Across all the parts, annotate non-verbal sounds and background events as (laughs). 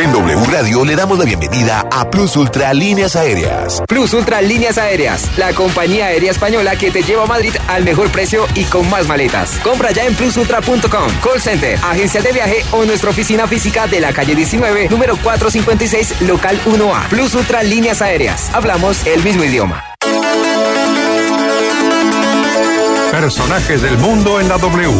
En W Radio le damos la bienvenida a Plus Ultra Líneas Aéreas. Plus Ultra Líneas Aéreas, la compañía aérea española que te lleva a Madrid al mejor precio y con más maletas. Compra ya en plusultra.com, call center, agencia de viaje o nuestra oficina física de la calle 19, número 456, local 1A. Plus Ultra Líneas Aéreas. Hablamos el mismo idioma. Personajes del mundo en la W.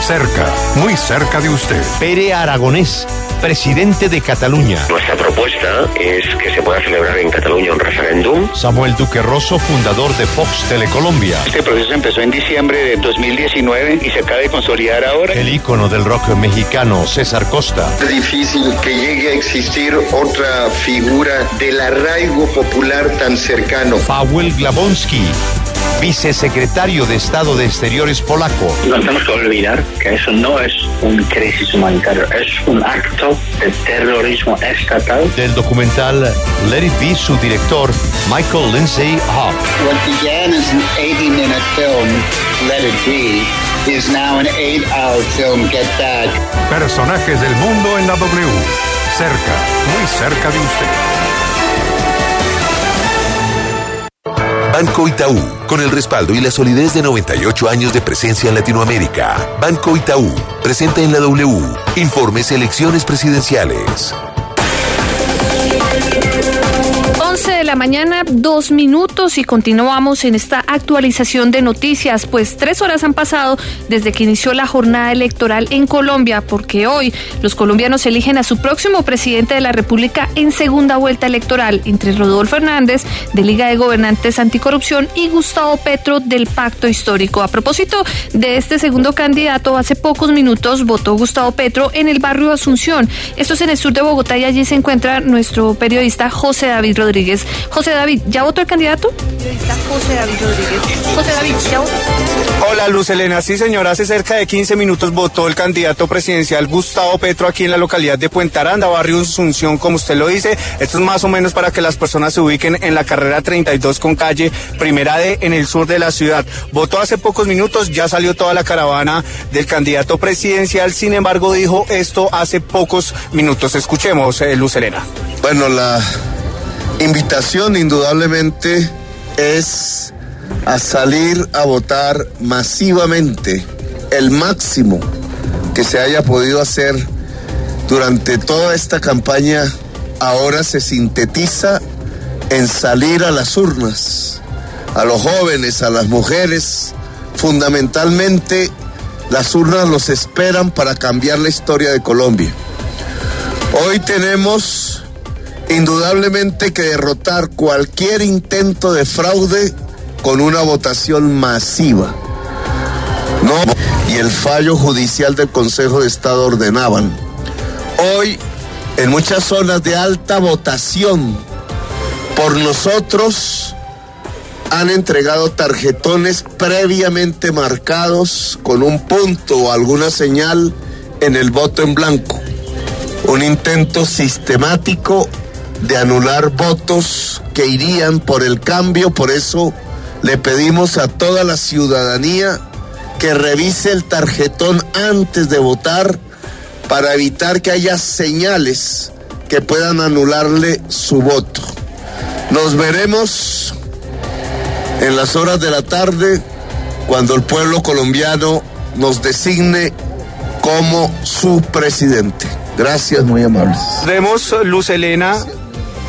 Cerca, muy cerca de usted. Pere Aragonés presidente de Cataluña. Nuestra propuesta es que se pueda celebrar en Cataluña un referéndum. Samuel Duque Rosso, fundador de Fox Telecolombia. Este proceso empezó en diciembre de 2019 y se acaba de consolidar ahora. El ícono del rock mexicano, César Costa. Es difícil que llegue a existir otra figura del arraigo popular tan cercano. Paweł Glabonsky vicesecretario de Estado de Exteriores polaco. No tenemos que olvidar que eso no es un crisis humanitario, es un acto de terrorismo estatal. Del documental Let It Be, su director, Michael Lindsay Hawk. What began as an 80-minute film, Let It Be, is now an 8-hour film, Get Back. Personajes del mundo en la W. Cerca, muy cerca de usted. Banco Itaú, con el respaldo y la solidez de 98 años de presencia en Latinoamérica. Banco Itaú, presenta en la W, informes elecciones presidenciales. 11 de la mañana, dos minutos y continuamos en esta actualización de noticias, pues tres horas han pasado desde que inició la jornada electoral en Colombia, porque hoy los colombianos eligen a su próximo presidente de la República en segunda vuelta electoral entre Rodolfo Hernández de Liga de Gobernantes Anticorrupción y Gustavo Petro del Pacto Histórico. A propósito de este segundo candidato, hace pocos minutos votó Gustavo Petro en el barrio Asunción. Esto es en el sur de Bogotá y allí se encuentra nuestro periodista José David Rodríguez. José David, ¿ya votó el candidato? José David Rodríguez. José David, ¿ya votó? Hola Luz Elena, sí señora, hace cerca de 15 minutos votó el candidato presidencial Gustavo Petro aquí en la localidad de Puente Aranda, barrio Asunción, como usted lo dice. Esto es más o menos para que las personas se ubiquen en la carrera 32 con calle Primera D en el sur de la ciudad. Votó hace pocos minutos, ya salió toda la caravana del candidato presidencial, sin embargo dijo esto hace pocos minutos. Escuchemos, eh, Luz Elena. Bueno, la invitación indudablemente es a salir a votar masivamente el máximo que se haya podido hacer durante toda esta campaña ahora se sintetiza en salir a las urnas, a los jóvenes, a las mujeres, fundamentalmente las urnas los esperan para cambiar la historia de Colombia. Hoy tenemos indudablemente que derrotar cualquier intento de fraude con una votación masiva. Y el fallo judicial del Consejo de Estado ordenaban. Hoy, en muchas zonas de alta votación, por nosotros han entregado tarjetones previamente marcados con un punto o alguna señal en el voto en blanco. Un intento sistemático de anular votos que irían por el cambio, por eso le pedimos a toda la ciudadanía que revise el tarjetón antes de votar para evitar que haya señales que puedan anularle su voto. Nos veremos en las horas de la tarde cuando el pueblo colombiano nos designe como su presidente. Gracias, muy amables. Vemos, Luz Elena,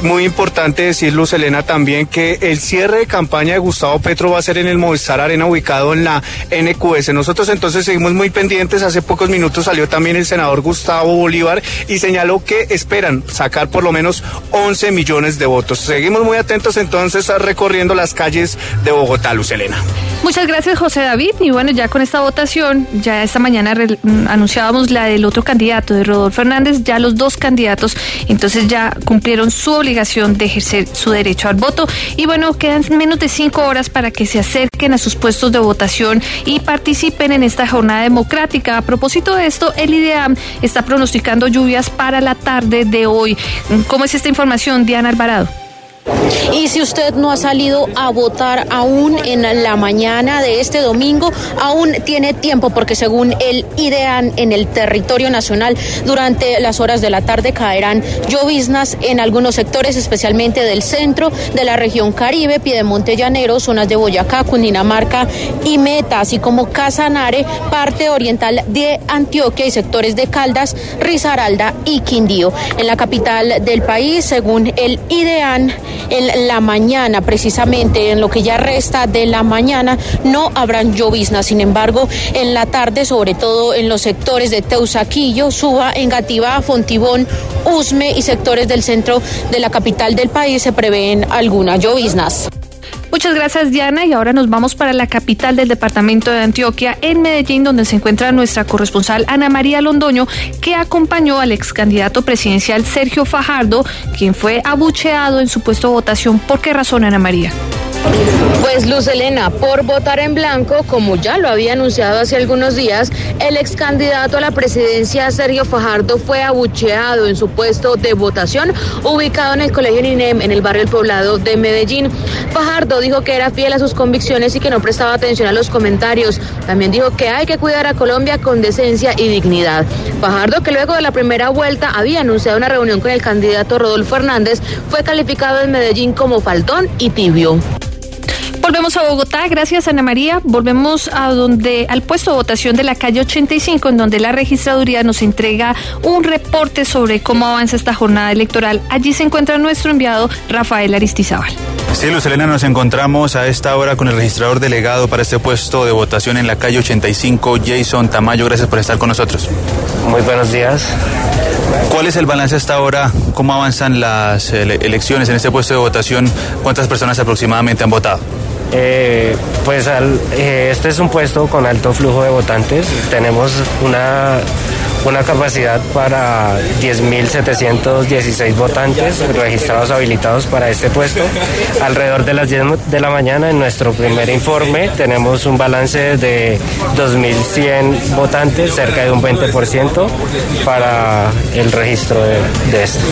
muy importante decir, Luz Elena, también que el cierre de campaña de Gustavo Petro va a ser en el Movistar Arena ubicado en la NQS. Nosotros entonces seguimos muy pendientes. Hace pocos minutos salió también el senador Gustavo Bolívar y señaló que esperan sacar por lo menos 11 millones de votos. Seguimos muy atentos entonces recorriendo las calles de Bogotá, Luz Elena. Muchas gracias, José David. Y bueno, ya con esta votación, ya esta mañana anunciábamos la del otro candidato, de Rodolfo Fernández, ya los dos candidatos, entonces ya cumplieron su obligación de ejercer su derecho al voto. Y bueno, quedan menos de cinco horas para que se acerquen a sus puestos de votación y participen en esta jornada democrática. A propósito de esto, el IDEAM está pronosticando lluvias para la tarde de hoy. ¿Cómo es esta información, Diana Alvarado? Y si usted no ha salido a votar aún en la mañana de este domingo, aún tiene tiempo porque según el IDEAN en el territorio nacional, durante las horas de la tarde caerán lloviznas en algunos sectores, especialmente del centro de la región Caribe, Piedemonte Llanero, zonas de Boyacá, Cundinamarca y Meta, así como Casanare, parte oriental de Antioquia y sectores de Caldas, Risaralda y Quindío. En la capital del país, según el IDEAN, en la mañana, precisamente en lo que ya resta de la mañana, no habrán lloviznas. Sin embargo, en la tarde, sobre todo en los sectores de Teusaquillo, Suba, Engativá, Fontibón, Usme y sectores del centro de la capital del país se prevén algunas lloviznas. Muchas gracias Diana y ahora nos vamos para la capital del departamento de Antioquia, en Medellín, donde se encuentra nuestra corresponsal Ana María Londoño, que acompañó al ex candidato presidencial Sergio Fajardo, quien fue abucheado en su puesto de votación. ¿Por qué razón, Ana María? Pues Luz Elena, por votar en blanco, como ya lo había anunciado hace algunos días, el ex candidato a la presidencia Sergio Fajardo fue abucheado en su puesto de votación ubicado en el Colegio Ninem en el barrio El Poblado de Medellín. Fajardo dijo que era fiel a sus convicciones y que no prestaba atención a los comentarios. También dijo que hay que cuidar a Colombia con decencia y dignidad. Fajardo, que luego de la primera vuelta había anunciado una reunión con el candidato Rodolfo Hernández, fue calificado en Medellín como faltón y tibio. Volvemos a Bogotá, gracias Ana María. Volvemos a donde al puesto de votación de la calle 85, en donde la registraduría nos entrega un reporte sobre cómo avanza esta jornada electoral. Allí se encuentra nuestro enviado Rafael Aristizábal. Sí, Luz Elena, nos encontramos a esta hora con el registrador delegado para este puesto de votación en la calle 85, Jason Tamayo. Gracias por estar con nosotros. Muy buenos días. ¿Cuál es el balance hasta ahora? ¿Cómo avanzan las elecciones en este puesto de votación? ¿Cuántas personas aproximadamente han votado? Eh, pues eh, este es un puesto con alto flujo de votantes. Tenemos una, una capacidad para 10.716 votantes registrados habilitados para este puesto. Alrededor de las 10 de la mañana, en nuestro primer informe, tenemos un balance de 2.100 votantes, cerca de un 20% para el registro de, de esto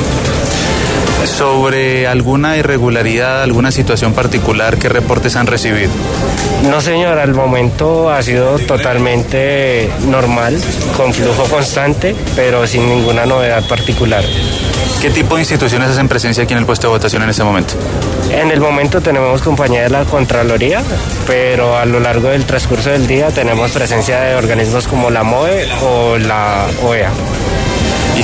sobre alguna irregularidad, alguna situación particular, ¿qué reportes han recibido? No, señor, al momento ha sido totalmente normal, con flujo constante, pero sin ninguna novedad particular. ¿Qué tipo de instituciones hacen presencia aquí en el puesto de votación en este momento? En el momento tenemos compañía de la Contraloría, pero a lo largo del transcurso del día tenemos presencia de organismos como la MOE o la OEA.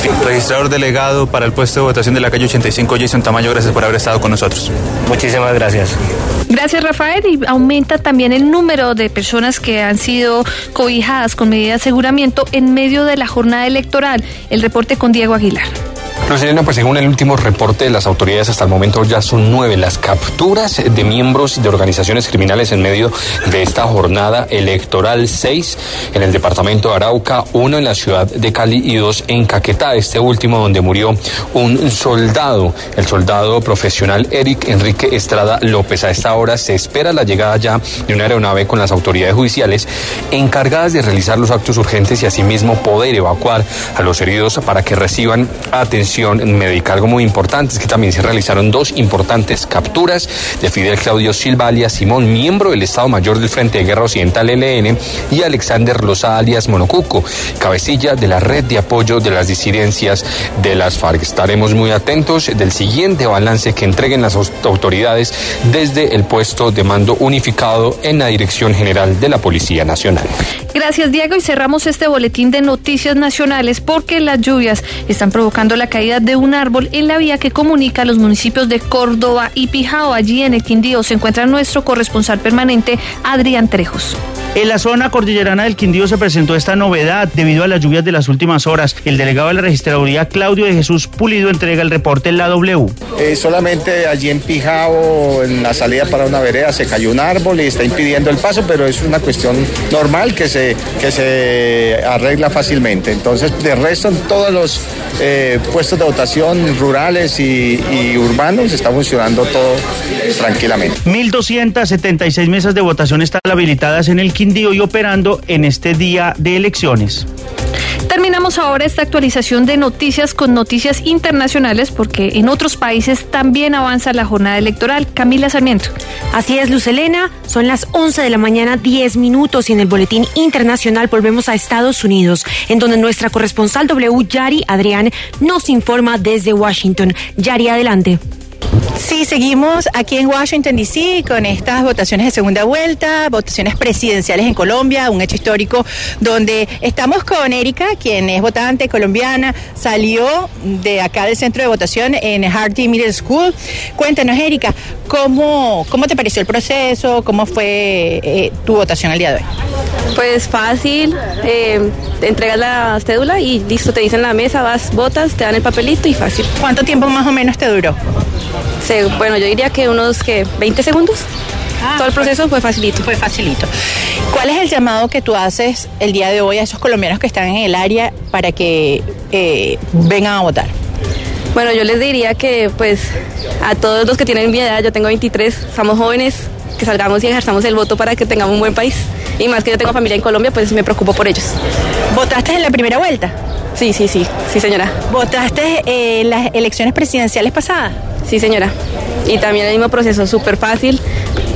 Registrador delegado para el puesto de votación de la calle 85, Jason Tamayo, gracias por haber estado con nosotros. Muchísimas gracias. Gracias, Rafael. Y aumenta también el número de personas que han sido cobijadas con medida de aseguramiento en medio de la jornada electoral. El reporte con Diego Aguilar. No, pues según el último reporte de las autoridades hasta el momento ya son nueve las capturas de miembros de organizaciones criminales en medio de esta jornada electoral, seis en el departamento de Arauca, uno en la ciudad de Cali y dos en Caquetá, este último donde murió un soldado, el soldado profesional Eric Enrique Estrada López. A esta hora se espera la llegada ya de una aeronave con las autoridades judiciales encargadas de realizar los actos urgentes y asimismo poder evacuar a los heridos para que reciban atención médica. Algo muy importante es que también se realizaron dos importantes capturas de Fidel Claudio Silva alias Simón, miembro del Estado Mayor del Frente de Guerra Occidental LN, y Alexander Loza alias Monocuco, cabecilla de la red de apoyo de las disidencias de las FARC. Estaremos muy atentos del siguiente balance que entreguen las autoridades desde el puesto de mando unificado en la Dirección General de la Policía Nacional. Gracias, Diego, y cerramos este boletín de noticias nacionales porque las lluvias están provocando la caída de un árbol en la vía que comunica los municipios de Córdoba y Pijao. Allí en el Quindío se encuentra nuestro corresponsal permanente, Adrián Trejos. En la zona cordillerana del Quindío se presentó esta novedad debido a las lluvias de las últimas horas. El delegado de la registraduría, Claudio de Jesús Pulido, entrega el reporte en la W. Eh, solamente allí en Pijao, en la salida para una vereda, se cayó un árbol y está impidiendo el paso, pero es una cuestión normal que se, que se arregla fácilmente. Entonces, de resto, en todos los eh, puestos de votación rurales y, y urbanos está funcionando todo tranquilamente. 1.276 mesas de votación están habilitadas en el Quindío y operando en este día de elecciones. Terminamos ahora esta actualización de noticias con noticias internacionales porque en otros países también avanza la jornada electoral. Camila Sarmiento. Así es, Luz Elena. Son las 11 de la mañana, 10 minutos y en el boletín internacional volvemos a Estados Unidos, en donde nuestra corresponsal W, Yari Adrián, nos informa desde Washington. Yari, adelante. Sí, seguimos aquí en Washington, D.C. con estas votaciones de segunda vuelta, votaciones presidenciales en Colombia, un hecho histórico donde estamos con Erika, quien es votante colombiana, salió de acá del centro de votación en Hardy Middle School. Cuéntanos, Erika, ¿cómo, cómo te pareció el proceso? ¿Cómo fue eh, tu votación el día de hoy? Pues fácil, eh, entregas la cédula y listo, te dicen la mesa, vas, votas, te dan el papelito y fácil. ¿Cuánto tiempo más o menos te duró? Se, bueno, yo diría que unos que 20 segundos. Ah, Todo el proceso fue facilito. Fue facilito. ¿Cuál es el llamado que tú haces el día de hoy a esos colombianos que están en el área para que eh, vengan a votar? Bueno, yo les diría que pues a todos los que tienen mi edad, yo tengo 23, somos jóvenes, que salgamos y ejerzamos el voto para que tengamos un buen país. Y más que yo tengo familia en Colombia, pues me preocupo por ellos. ¿Votaste en la primera vuelta? Sí, sí, sí, sí señora. ¿Votaste en las elecciones presidenciales pasadas? Sí señora. Y también el mismo proceso, súper fácil.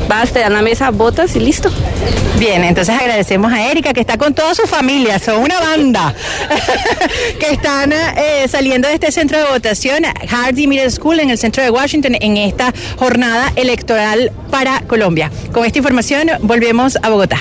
Vas, te dan la mesa, votas y listo. Bien, entonces agradecemos a Erika que está con toda su familia, son una banda (laughs) que están eh, saliendo de este centro de votación, Hardy Middle School, en el centro de Washington, en esta jornada electoral para Colombia. Con esta información volvemos a Bogotá.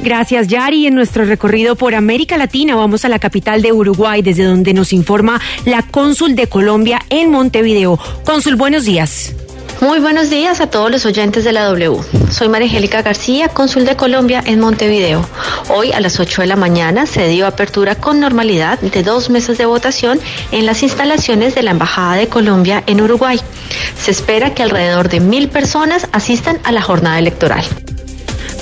Gracias, Yari. En nuestro recorrido por América Latina vamos a la capital de Uruguay, desde donde nos informa la cónsul de Colombia en Montevideo. Cónsul, buenos días. Muy buenos días a todos los oyentes de la W. Soy María Angélica García, cónsul de Colombia en Montevideo. Hoy a las 8 de la mañana se dio apertura con normalidad de dos meses de votación en las instalaciones de la Embajada de Colombia en Uruguay. Se espera que alrededor de mil personas asistan a la jornada electoral.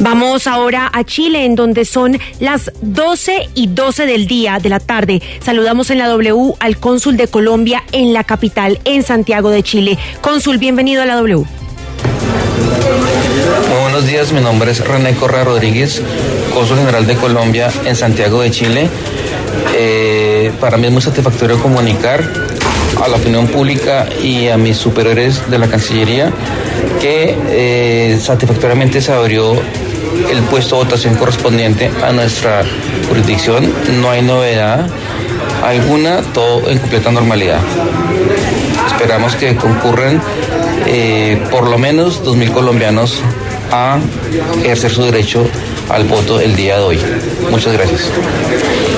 Vamos ahora a Chile, en donde son las 12 y 12 del día de la tarde. Saludamos en la W al cónsul de Colombia en la capital, en Santiago de Chile. Cónsul, bienvenido a la W. Muy buenos días, mi nombre es René Correa Rodríguez, cónsul general de Colombia en Santiago de Chile. Eh, para mí es muy satisfactorio comunicar a la opinión pública y a mis superiores de la Cancillería que eh, satisfactoriamente se abrió el puesto de votación correspondiente a nuestra jurisdicción. No hay novedad alguna, todo en completa normalidad. Esperamos que concurran eh, por lo menos 2.000 colombianos a ejercer su derecho al voto el día de hoy. Muchas gracias.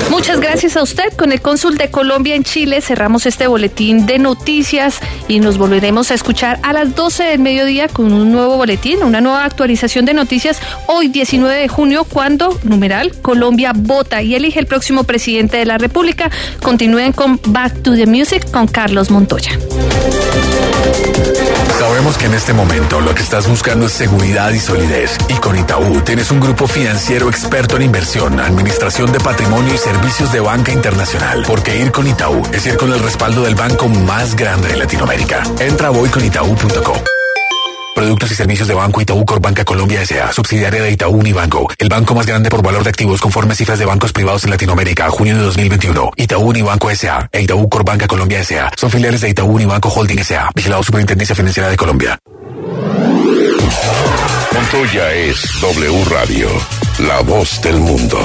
Muchas gracias a usted. Con el cónsul de Colombia en Chile cerramos este boletín de noticias y nos volveremos a escuchar a las 12 del mediodía con un nuevo boletín, una nueva actualización de noticias hoy 19 de junio cuando, numeral, Colombia vota y elige el próximo presidente de la República. Continúen con Back to the Music con Carlos Montoya. Sabemos que en este momento lo que estás buscando es seguridad y solidez. Y con Itaú tienes un grupo financiero experto en inversión, administración de patrimonio y servicios de banca internacional. Porque ir con Itaú es ir con el respaldo del banco más grande de Latinoamérica. Entra a voyconitaú.com. Productos y servicios de Banco Itaú Corbanca Colombia S.A., subsidiaria de Itaú Unibanco, el banco más grande por valor de activos conforme cifras de bancos privados en Latinoamérica, junio de 2021. Itaú Unibanco S.A. e Itaú Corbanca Colombia S.A. son filiales de Itaú Unibanco Holding S.A., vigilado Superintendencia Financiera de Colombia. Montoya es W Radio, la voz del mundo.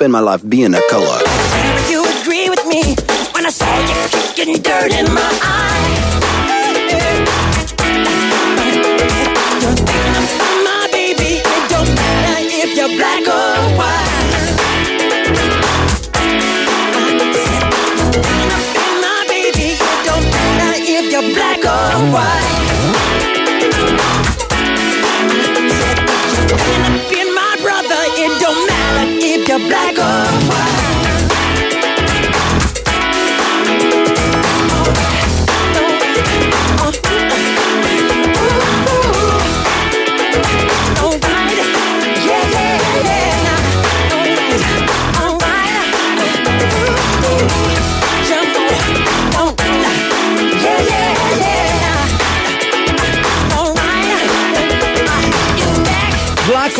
Spend my life being a color. You agree with me when I saw you kicking dirt in my eye? Black or oh.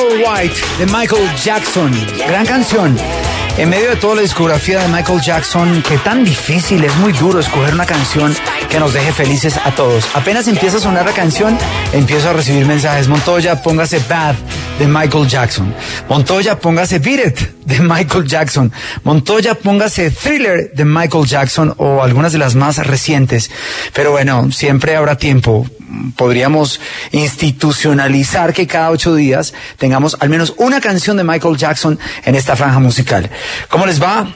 White. De Michael Jackson. Gran canción. En medio de toda la discografía de Michael Jackson, que tan difícil, es muy duro escoger una canción que nos deje felices a todos. Apenas empieza a sonar la canción, empiezo a recibir mensajes. Montoya, póngase Bad de Michael Jackson. Montoya, póngase Beat It de Michael Jackson. Montoya, póngase Thriller de Michael Jackson o algunas de las más recientes. Pero bueno, siempre habrá tiempo. Podríamos institucionalizar que cada ocho días tengamos al menos una canción de Michael Jackson en esta franja musical. ¿Cómo les va?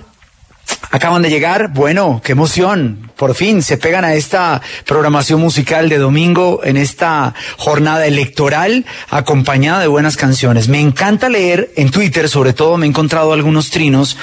Acaban de llegar, bueno, qué emoción. Por fin se pegan a esta programación musical de domingo en esta jornada electoral acompañada de buenas canciones. Me encanta leer en Twitter, sobre todo me he encontrado algunos trinos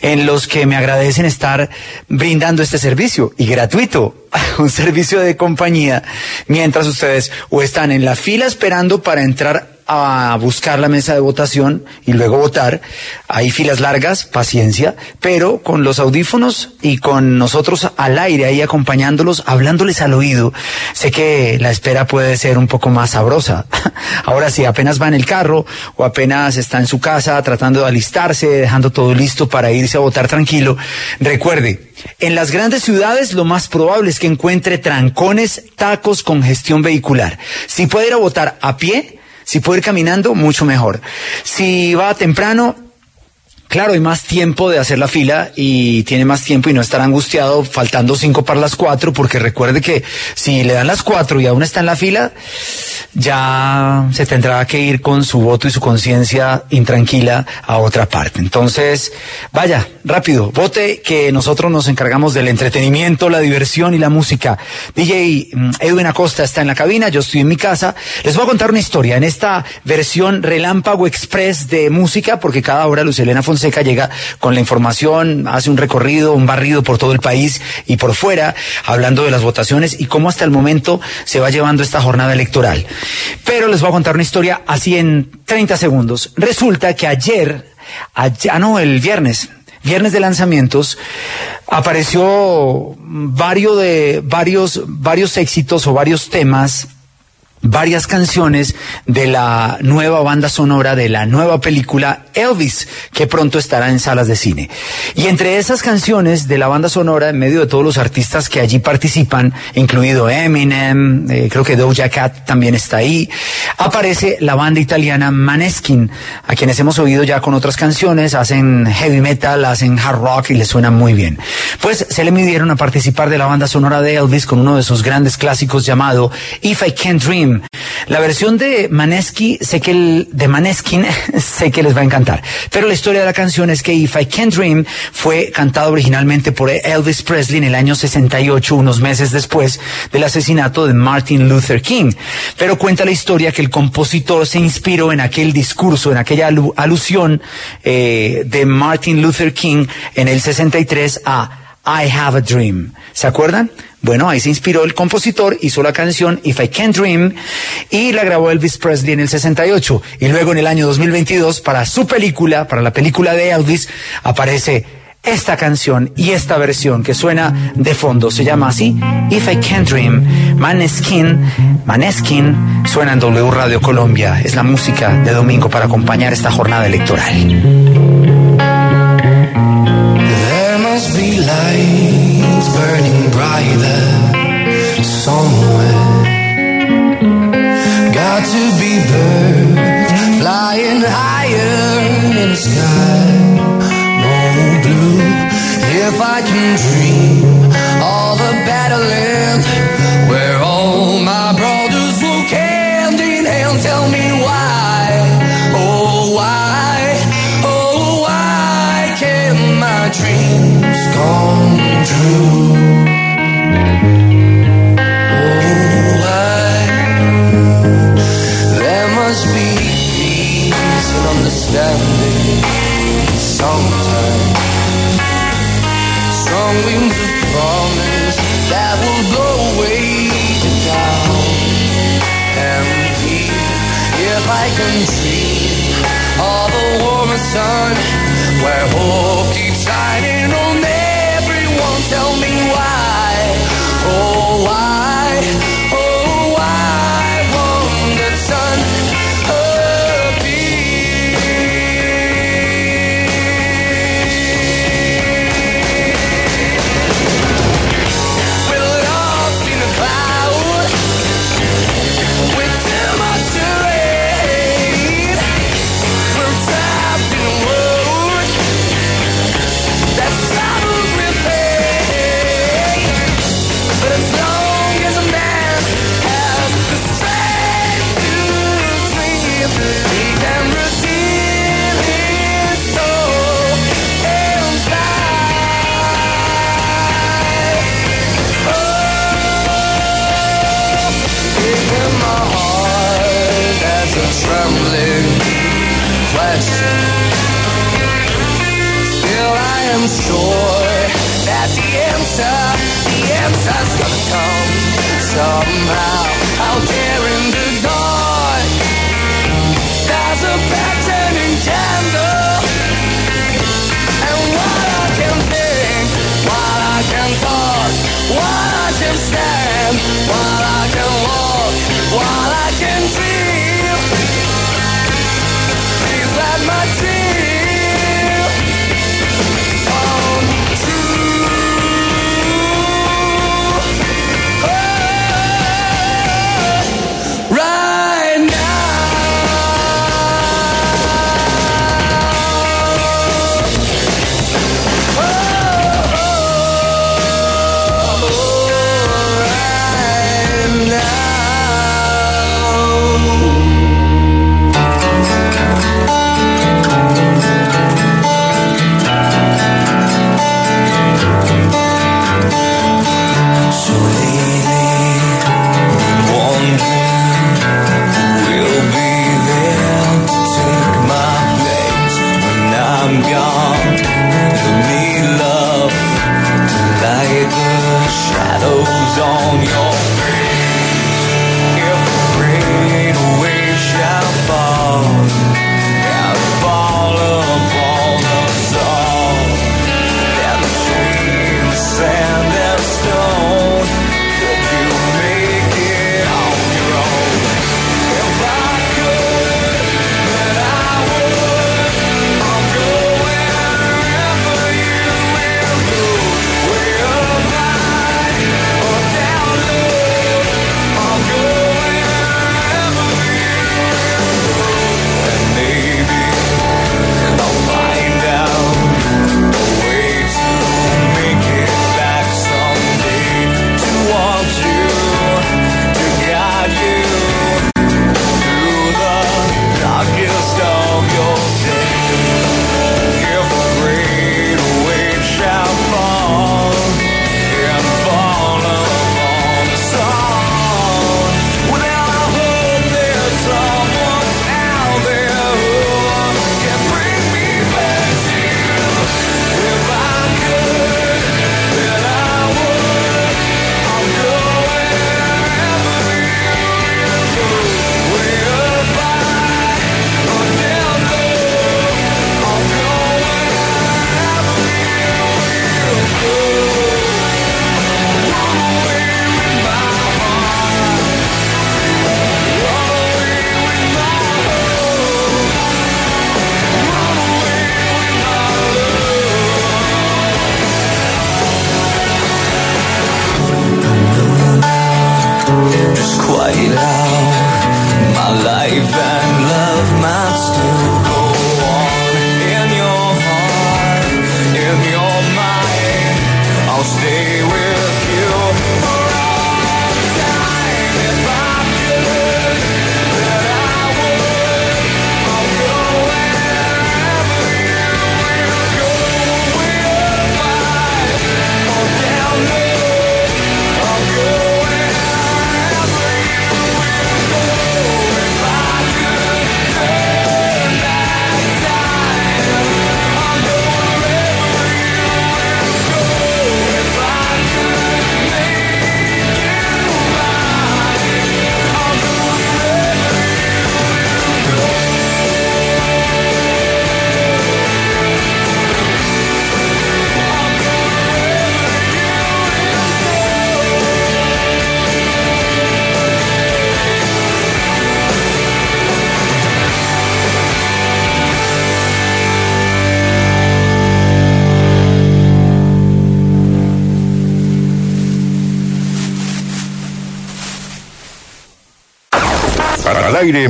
en los que me agradecen estar brindando este servicio y gratuito, (laughs) un servicio de compañía, mientras ustedes o están en la fila esperando para entrar a buscar la mesa de votación y luego votar. Hay filas largas, paciencia, pero con los audífonos y con nosotros al aire ahí acompañándolos, hablándoles al oído, sé que la espera puede ser un poco más sabrosa. (laughs) Ahora sí, apenas va en el carro o apenas está en su casa tratando de alistarse, dejando todo listo para irse a votar tranquilo, recuerde, en las grandes ciudades lo más probable es que encuentre trancones, tacos, congestión vehicular. Si puede ir a votar a pie, si puede ir caminando, mucho mejor. Si va temprano, Claro, hay más tiempo de hacer la fila y tiene más tiempo y no estar angustiado faltando cinco para las cuatro, porque recuerde que si le dan las cuatro y aún está en la fila, ya se tendrá que ir con su voto y su conciencia intranquila a otra parte. Entonces, vaya, rápido, vote que nosotros nos encargamos del entretenimiento, la diversión y la música. DJ mm, Edwin Acosta está en la cabina, yo estoy en mi casa. Les voy a contar una historia en esta versión relámpago express de música, porque cada hora Luz Elena Fonseca llega con la información, hace un recorrido, un barrido por todo el país y por fuera, hablando de las votaciones y cómo hasta el momento se va llevando esta jornada electoral. Pero les voy a contar una historia así en 30 segundos. Resulta que ayer, ayer ah, no, el viernes, viernes de lanzamientos, apareció varios de, varios, varios éxitos o varios temas varias canciones de la nueva banda sonora de la nueva película Elvis, que pronto estará en salas de cine. Y entre esas canciones de la banda sonora, en medio de todos los artistas que allí participan, incluido Eminem, eh, creo que Doja Cat también está ahí, aparece la banda italiana Maneskin, a quienes hemos oído ya con otras canciones, hacen heavy metal, hacen hard rock y les suena muy bien. Pues se le midieron a participar de la banda sonora de Elvis con uno de sus grandes clásicos llamado If I Can't Dream, La versión de Maneskin, sé que el, de Maneskin, (laughs) sé que les va a encantar. Pero la historia de la canción es que If I Can Dream fue cantado originalmente por Elvis Presley en el año 68, unos meses después del asesinato de Martin Luther King. Pero cuenta la historia que el compositor se inspiró en aquel discurso, en aquella alu- alusión eh, de Martin Luther King en el 63 a I Have a Dream. ¿Se acuerdan? Bueno, ahí se inspiró el compositor, hizo la canción If I Can Dream y la grabó Elvis Presley en el 68. Y luego en el año 2022, para su película, para la película de Elvis, aparece esta canción y esta versión que suena de fondo. Se llama así, If I Can Dream. Maneskin, Maneskin, suena en W Radio Colombia. Es la música de domingo para acompañar esta jornada electoral. Burning brighter somewhere. Got to be birds flying higher in the sky. More blue. If I can dream of a better dream of a warmer sun where hope keeps shining Still, I am sure that the answer, the answer's gonna come somehow. Out there in the dark. There's a burning candle, and while I can think, while I can talk, while I can stand, while I can walk, while I can dream,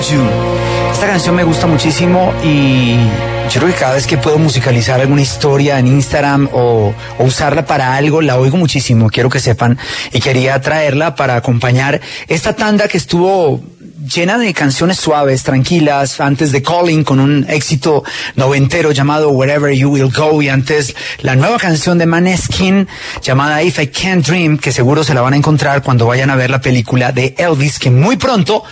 Esta canción me gusta muchísimo y yo creo que cada vez que puedo musicalizar alguna historia en Instagram o usarla para algo, la oigo muchísimo, quiero que sepan. Y quería traerla para acompañar esta tanda que estuvo llena de canciones suaves, tranquilas, antes de Calling con un éxito noventero llamado Wherever You Will Go y antes la nueva canción de Maneskin llamada If I Can't Dream, que seguro se la van a encontrar cuando vayan a ver la película de Elvis, que muy pronto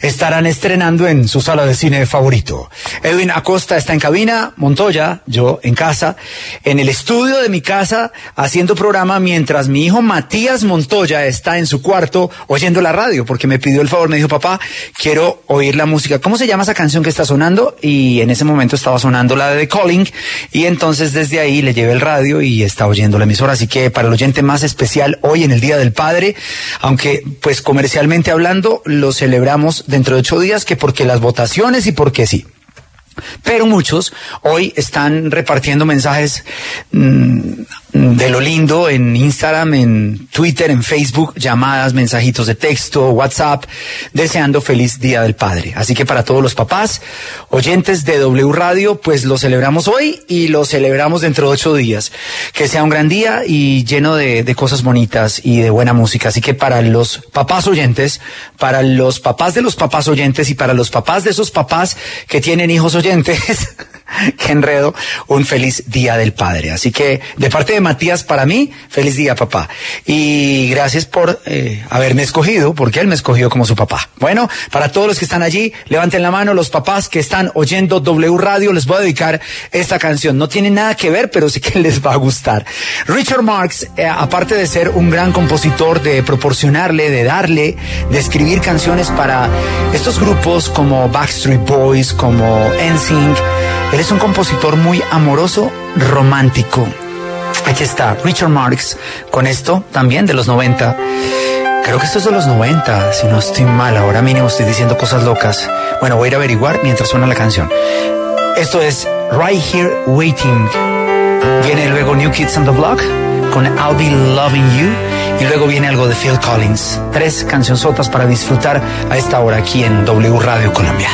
estarán estrenando en su sala de cine favorito. Edwin Acosta está en cabina, Montoya, yo en casa, en el estudio de mi casa haciendo programa mientras mi hijo Matías Montoya está en su cuarto oyendo la radio porque me pidió el favor, me dijo papá, quiero oír la música. ¿Cómo se llama esa canción que está sonando? Y en ese momento estaba sonando la de The Calling y entonces desde ahí le llevé el radio y está oyendo la emisora. Así que para el oyente más especial hoy en el Día del Padre, aunque pues comercialmente hablando lo celebramos dentro de ocho días que porque las votaciones y porque sí. Pero muchos hoy están repartiendo mensajes mmm, de lo lindo en Instagram, en Twitter, en Facebook, llamadas, mensajitos de texto, WhatsApp, deseando feliz Día del Padre. Así que para todos los papás, oyentes de W Radio, pues lo celebramos hoy y lo celebramos dentro de ocho días. Que sea un gran día y lleno de, cosas bonitas y de buena música. Así que para los papás oyentes, para los papás de los papás oyentes y para los papás de esos papás que tienen hijos oyentes, (laughs) (laughs) qué enredo, un feliz Día del Padre. Así que de parte de Matías, para mí, feliz día, papá. Y gracias por eh, haberme escogido, porque él me escogió como su papá. Bueno, para todos los que están allí, levanten la mano, los papás que están oyendo W Radio, les voy a dedicar esta canción. No tiene nada que ver, pero sí que (laughs) les va a gustar. Richard Marx, eh, aparte de ser un gran compositor, de proporcionarle, de darle, de escribir canciones para estos grupos como Backstreet Boys, como NSYNC, él es un compositor muy amoroso, romántico. Aquí está Richard Marx con esto también de los 90. Creo que esto es de los 90, si no estoy mal, ahora mínimo estoy diciendo cosas locas. Bueno, voy a ir a averiguar mientras suena la canción. Esto es Right Here Waiting. Viene luego New Kids on the Block con I'll Be Loving You. Y luego viene algo de Phil Collins. Tres cancionzotas para disfrutar a esta hora aquí en W Radio Colombia.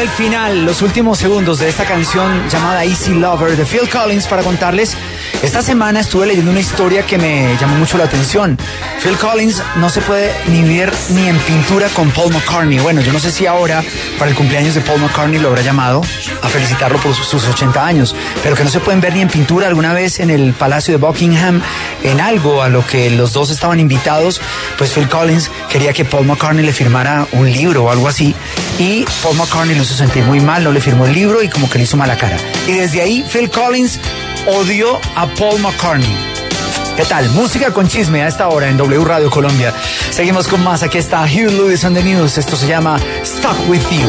El final, los últimos segundos de esta canción llamada Easy Lover de Phil Collins para contarles. Esta semana estuve leyendo una historia que me llamó mucho la atención. Phil Collins no se puede ni ver ni en pintura con Paul McCartney. Bueno, yo no sé si ahora, para el cumpleaños de Paul McCartney, lo habrá llamado a felicitarlo por sus 80 años, pero que no se pueden ver ni en pintura alguna vez en el Palacio de Buckingham, en algo a lo que los dos estaban invitados, pues Phil Collins quería que Paul McCartney le firmara un libro o algo así, y Paul McCartney lo hizo sentir muy mal, no le firmó el libro y como que le hizo mala cara. Y desde ahí Phil Collins odió a Paul McCartney. ¿Qué tal? Música con chisme a esta hora en W Radio Colombia. Seguimos con más. Aquí está Hugh Lewis on the News. Esto se llama Stuck With You.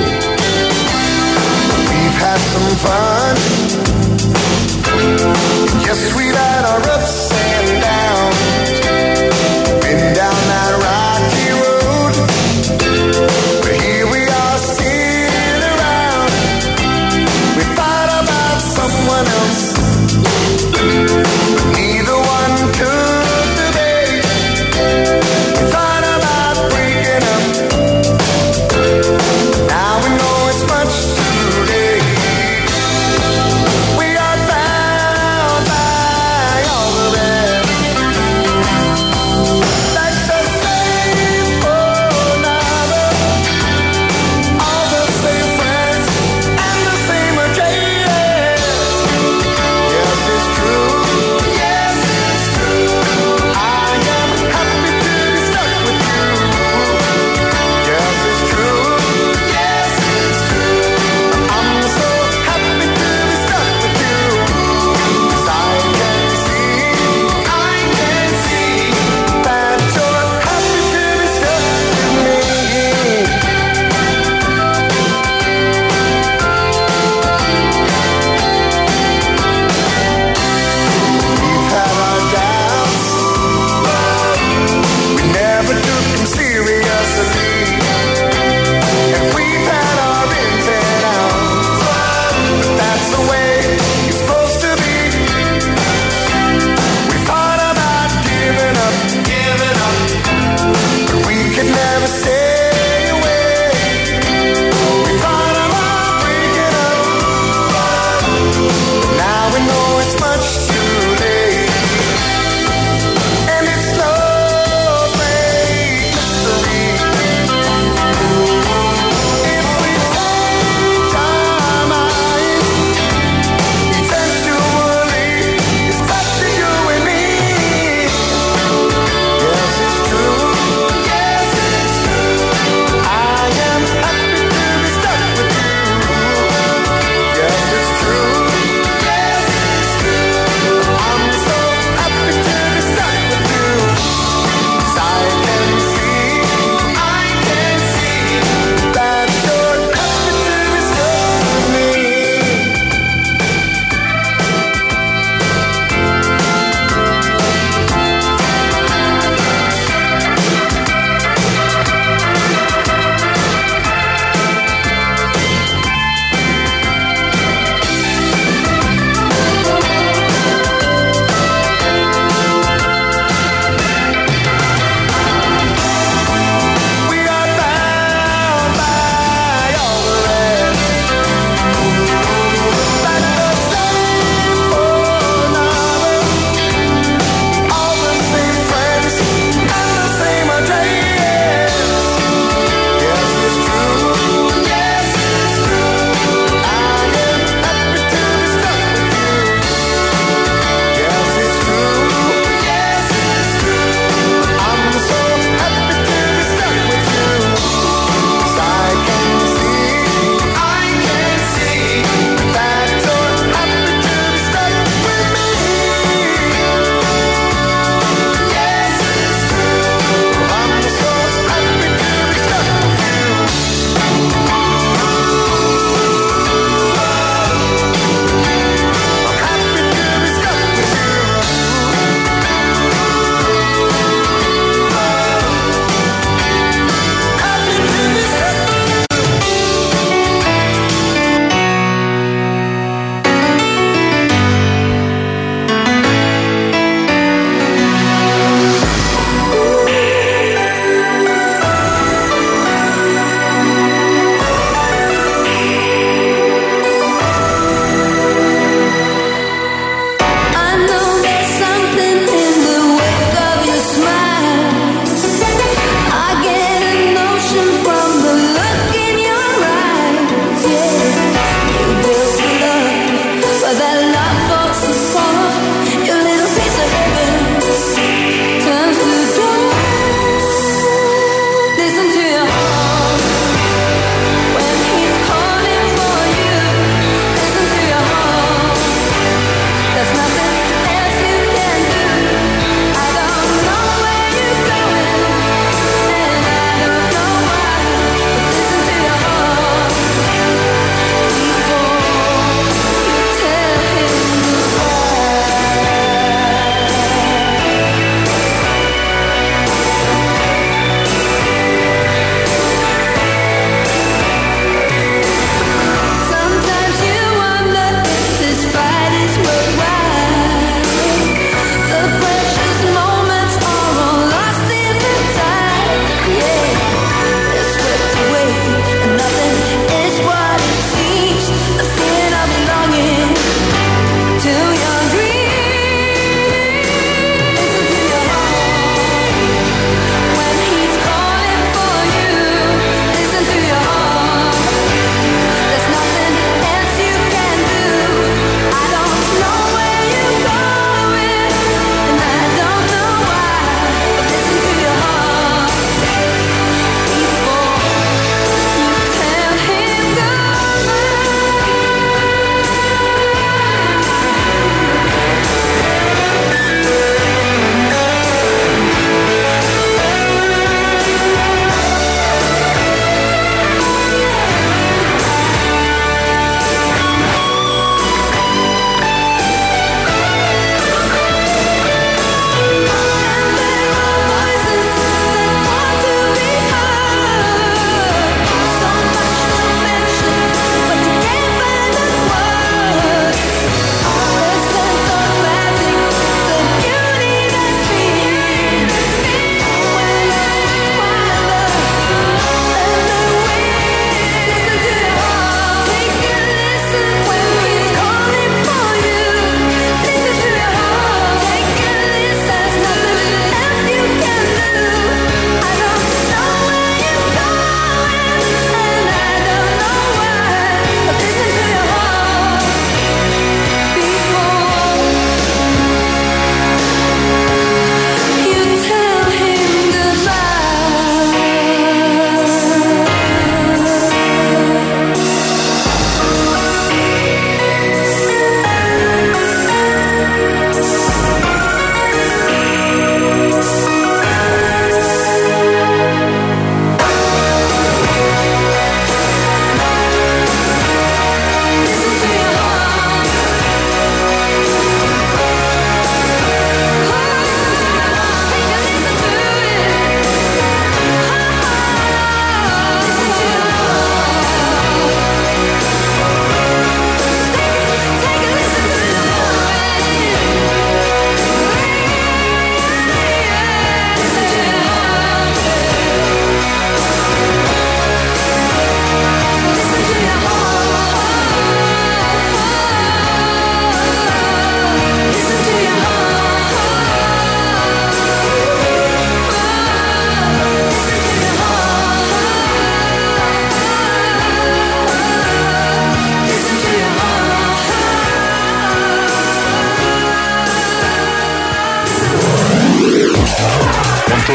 We've had some fun.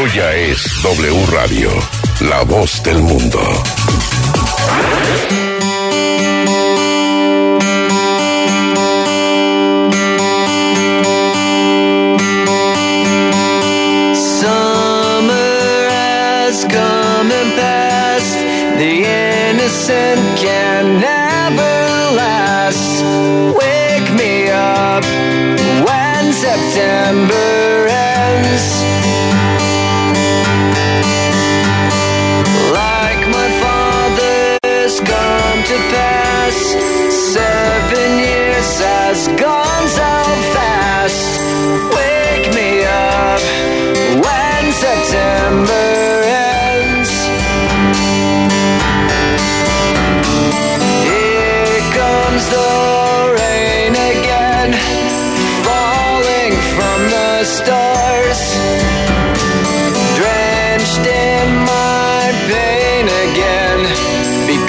Goya es W Radio, la voz del mundo.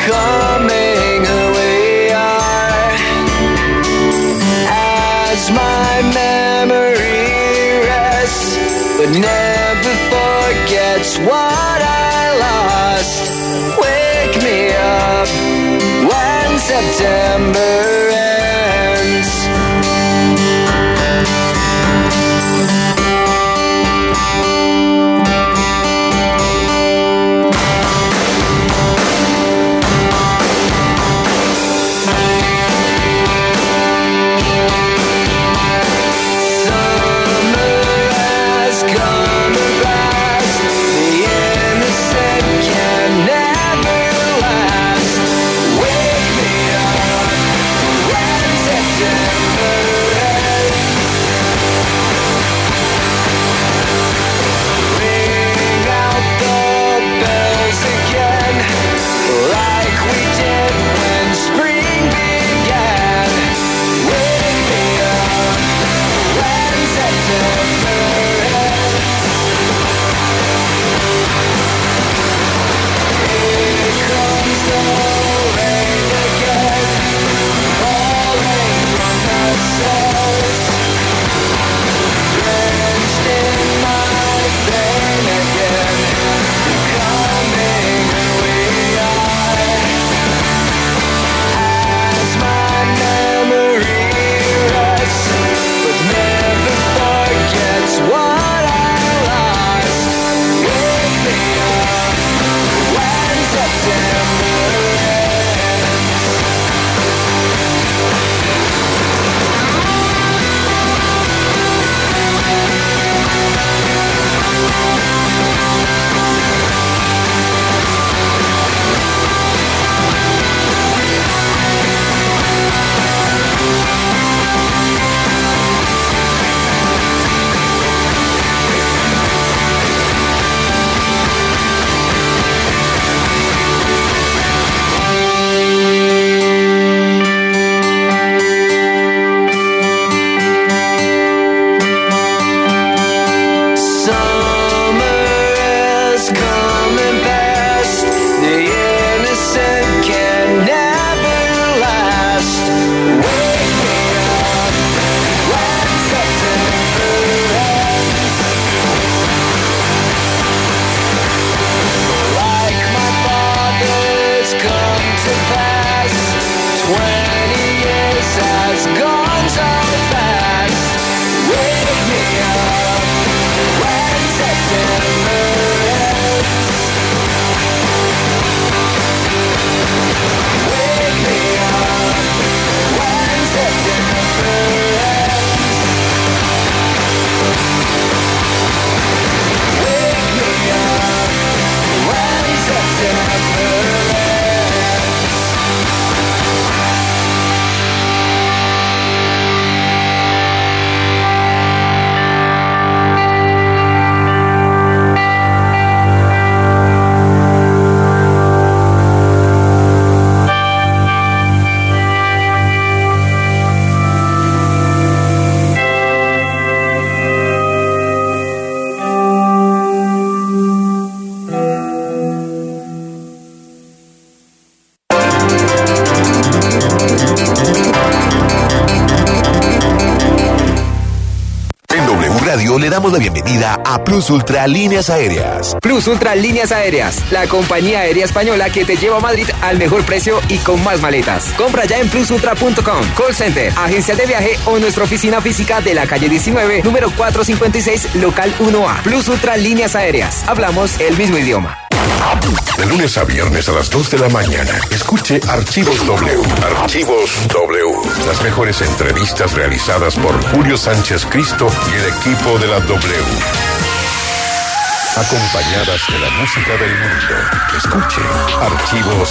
coming away are as my memory rests, but never forgets what I lost. Wake me up when September. A Plus Ultra Líneas Aéreas. Plus Ultra Líneas Aéreas, la compañía aérea española que te lleva a Madrid al mejor precio y con más maletas. Compra ya en plusultra.com, call center, agencia de viaje o nuestra oficina física de la calle 19, número 456, local 1A. Plus Ultra Líneas Aéreas. Hablamos el mismo idioma. De lunes a viernes a las 2 de la mañana, escuche Archivos W. Archivos W. Las mejores entrevistas realizadas por Julio Sánchez Cristo y el equipo de la W. Acompañadas de la música del mundo. Escuche Archivos